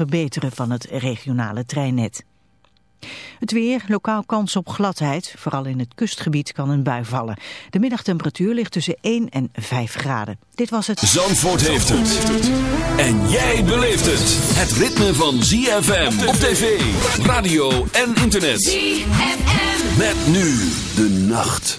verbeteren van het regionale treinnet. Het weer, lokaal kans op gladheid. Vooral in het kustgebied kan een bui vallen. De middagtemperatuur ligt tussen 1 en 5 graden. Dit was het... Zandvoort heeft het. En jij beleeft het. Het ritme van ZFM op tv, radio en internet. ZFM. Met nu de nacht.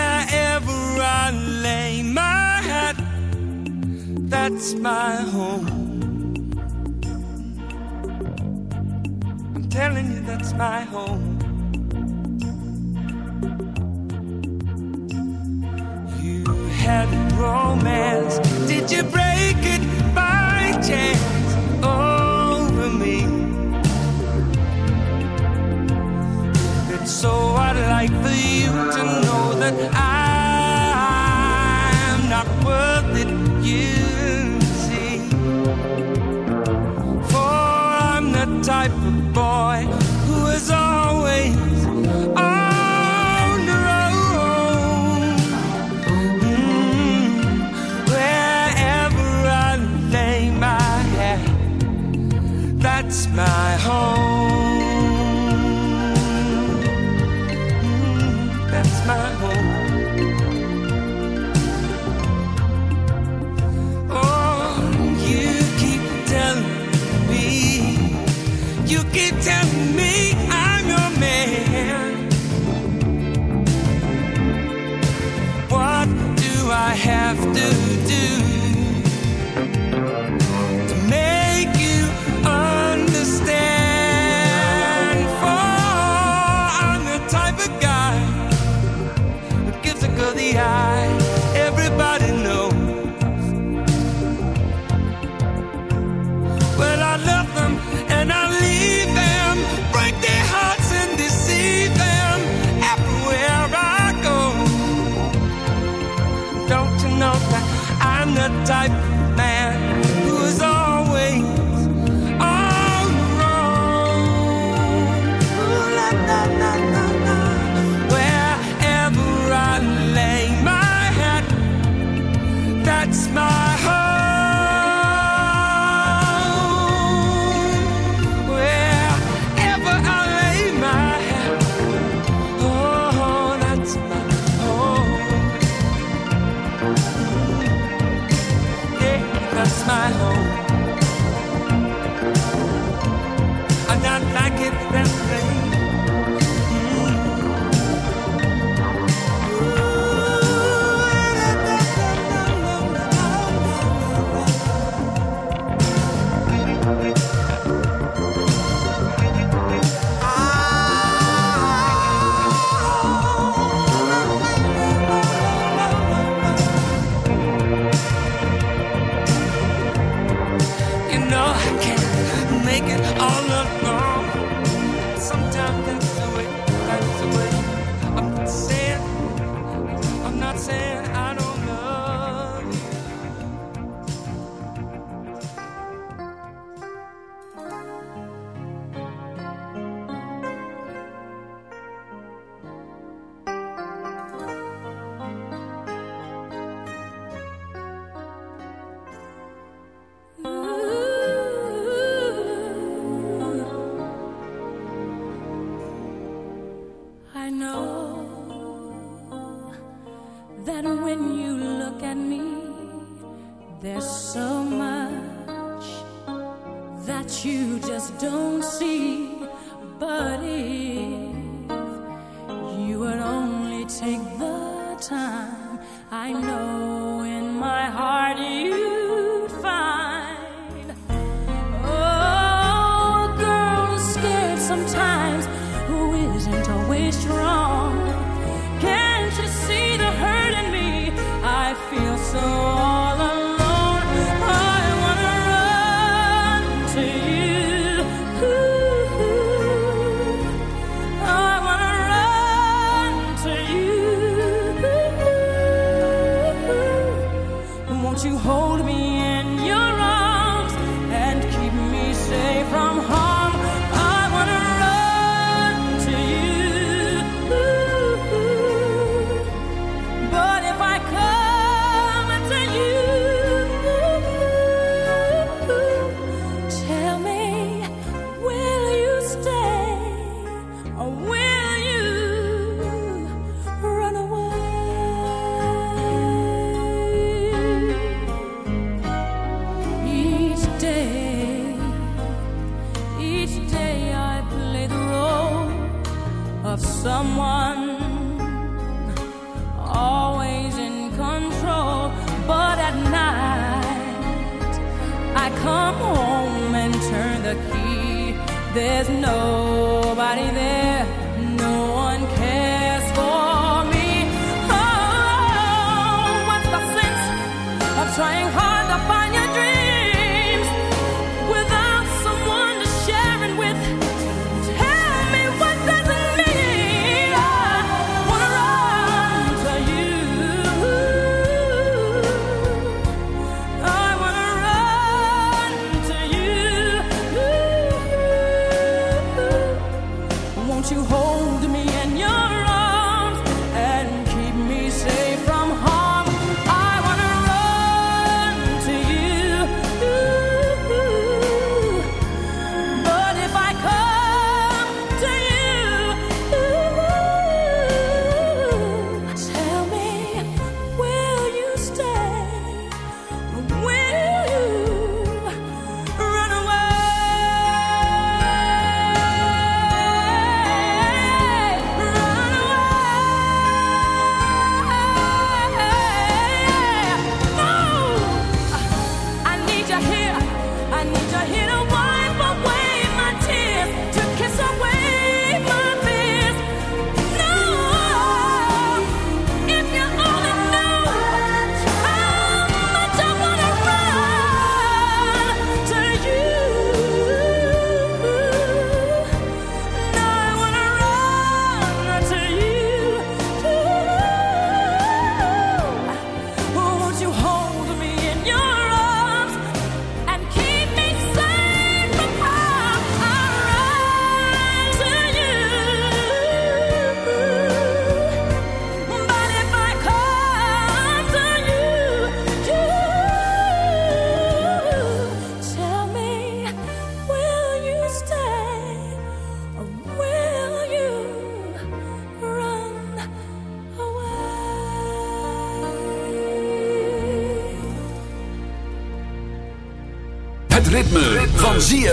that's my home. I'm telling you, that's my home. You had romance, did you break it by chance over me? It's so, I'd like for you to know that I am not worth it, you type of boy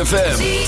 ZFM.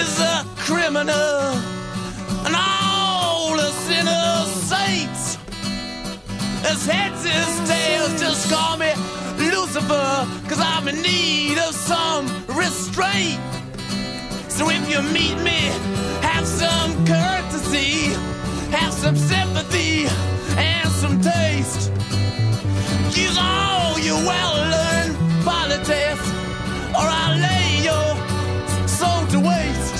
is a criminal, and all the sinners saints. His heads, his tails, just call me Lucifer, cause I'm in need of some restraint. So if you meet me, have some courtesy, have some sympathy, and some taste. Use all your well learned politics, or I'll lay your soul to waste.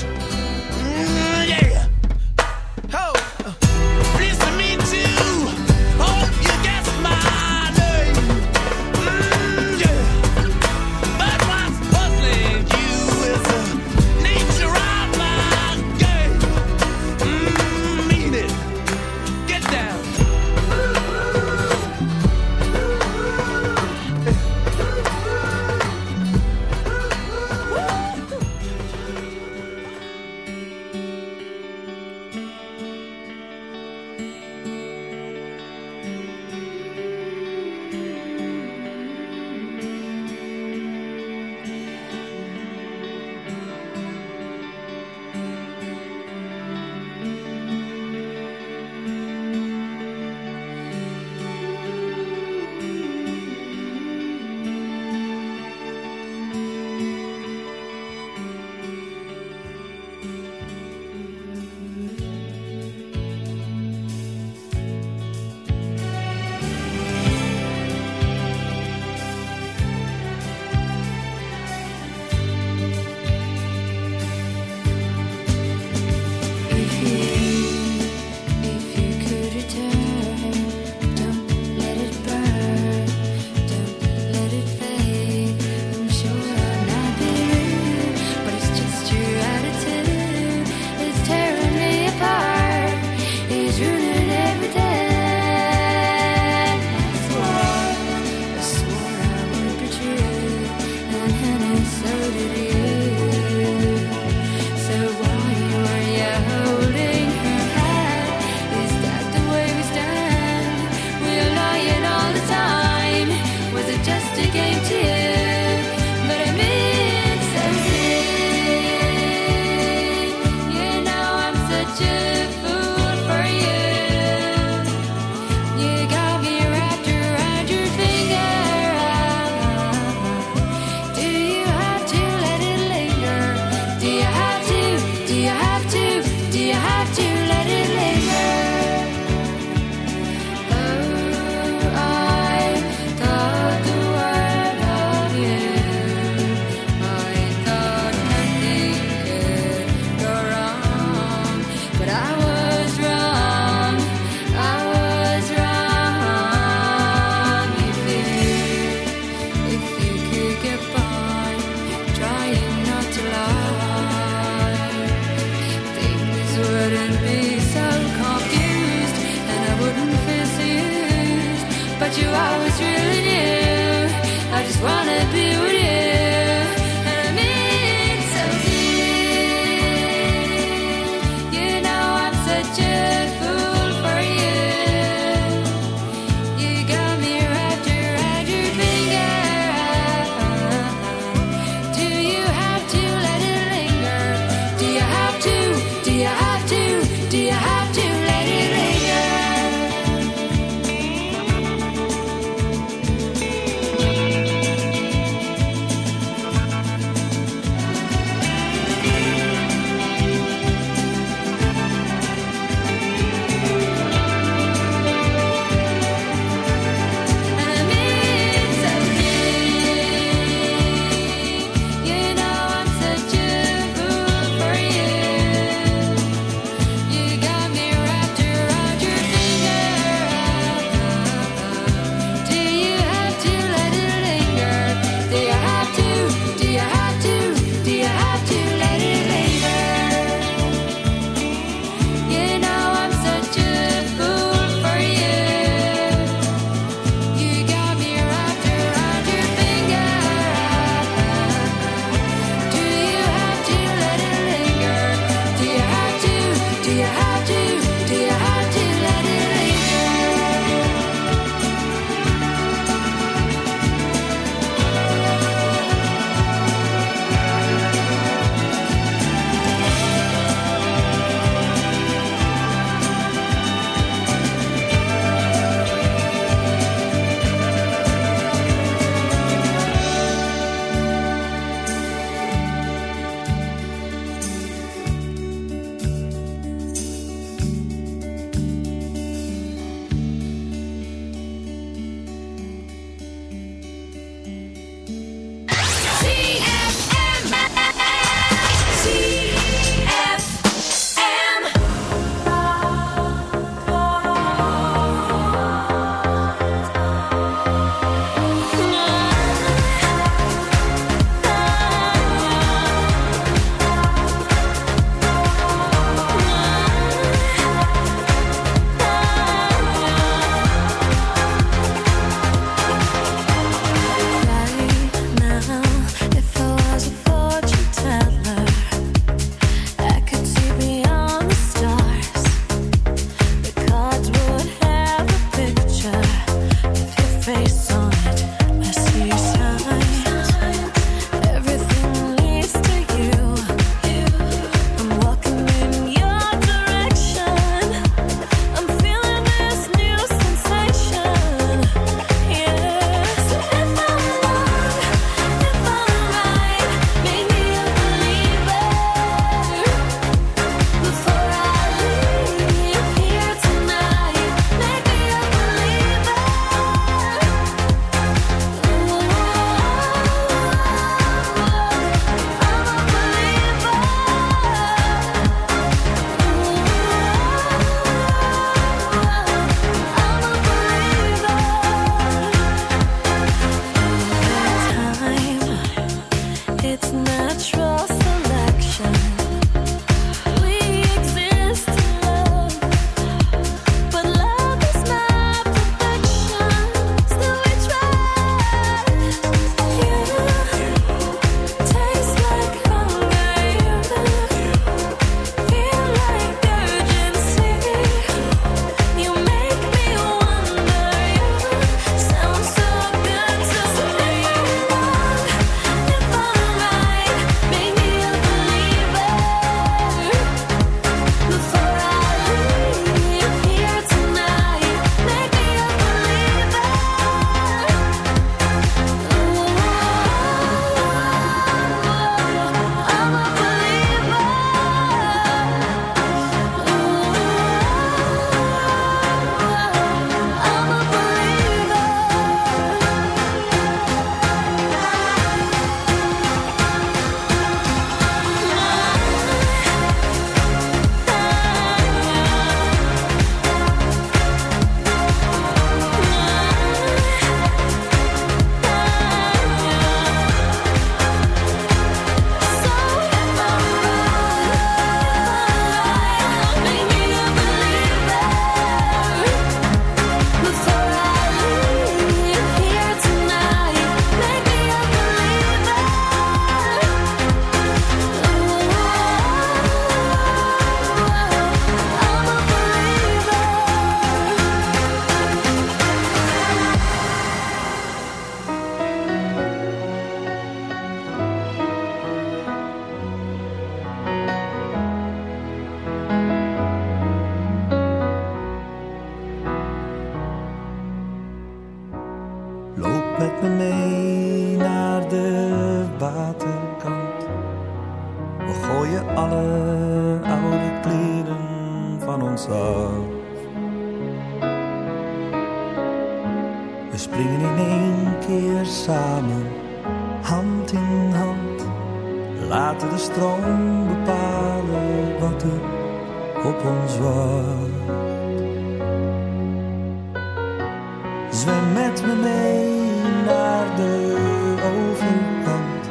Zwem met me mee naar de overkant.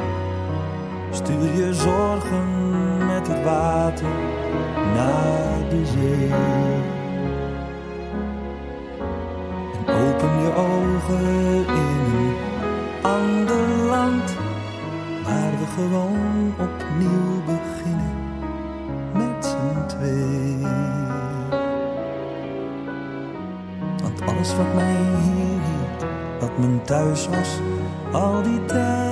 Stuur je zorgen met het water naar de zee. En open je ogen in een ander land. Waar we gewoon opnieuw beginnen met z'n twee. Want alles wat mij mijn thuis was, al die tijd.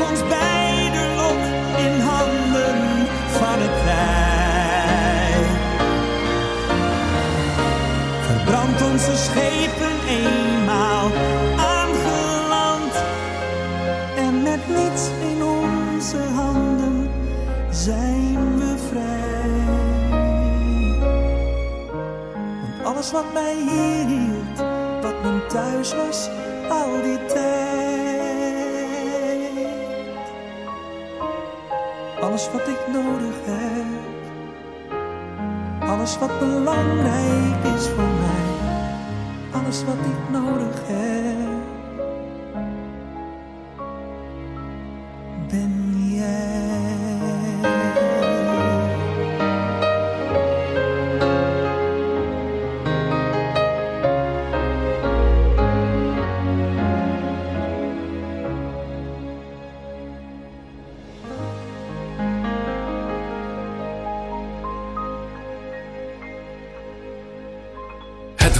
Ons beiden lot in handen van het tij. Verbrand onze schepen eenmaal aangeland en met niets in onze handen zijn we vrij. Want alles wat mij hier hield, wat mijn thuis was, al die. Alles wat ik nodig heb, alles wat belangrijk is voor mij, alles wat ik nodig heb,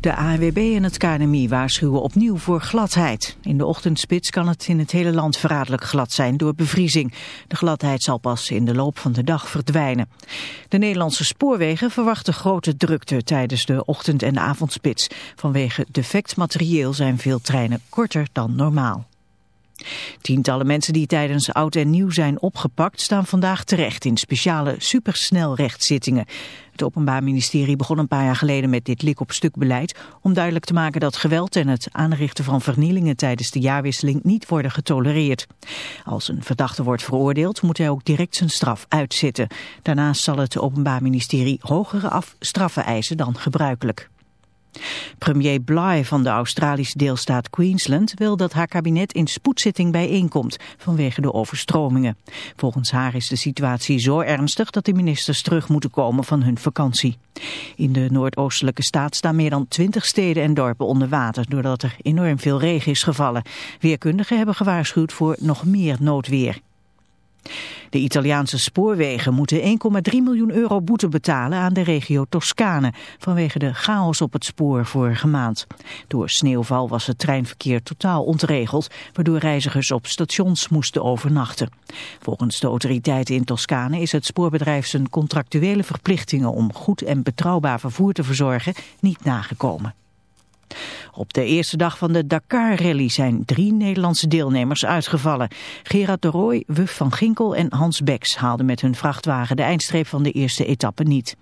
De ANWB en het KNMI waarschuwen opnieuw voor gladheid. In de ochtendspits kan het in het hele land verraderlijk glad zijn door bevriezing. De gladheid zal pas in de loop van de dag verdwijnen. De Nederlandse spoorwegen verwachten grote drukte tijdens de ochtend- en avondspits. Vanwege defect materieel zijn veel treinen korter dan normaal. Tientallen mensen die tijdens oud en nieuw zijn opgepakt staan vandaag terecht in speciale supersnelrechtszittingen. Het Openbaar Ministerie begon een paar jaar geleden met dit lik-op-stuk beleid om duidelijk te maken dat geweld en het aanrichten van vernielingen tijdens de jaarwisseling niet worden getolereerd. Als een verdachte wordt veroordeeld moet hij ook direct zijn straf uitzitten. Daarnaast zal het Openbaar Ministerie hogere af straffen eisen dan gebruikelijk. Premier Bly van de Australische deelstaat Queensland wil dat haar kabinet in spoedzitting bijeenkomt vanwege de overstromingen. Volgens haar is de situatie zo ernstig dat de ministers terug moeten komen van hun vakantie. In de noordoostelijke staat staan meer dan twintig steden en dorpen onder water doordat er enorm veel regen is gevallen. Weerkundigen hebben gewaarschuwd voor nog meer noodweer. De Italiaanse spoorwegen moeten 1,3 miljoen euro boete betalen aan de regio Toscane vanwege de chaos op het spoor vorige maand. Door sneeuwval was het treinverkeer totaal ontregeld, waardoor reizigers op stations moesten overnachten. Volgens de autoriteiten in Toscane is het spoorbedrijf zijn contractuele verplichtingen om goed en betrouwbaar vervoer te verzorgen niet nagekomen. Op de eerste dag van de Dakar-rally zijn drie Nederlandse deelnemers uitgevallen. Gerard de Rooij, Wuf van Ginkel en Hans Beks haalden met hun vrachtwagen de eindstreep van de eerste etappe niet.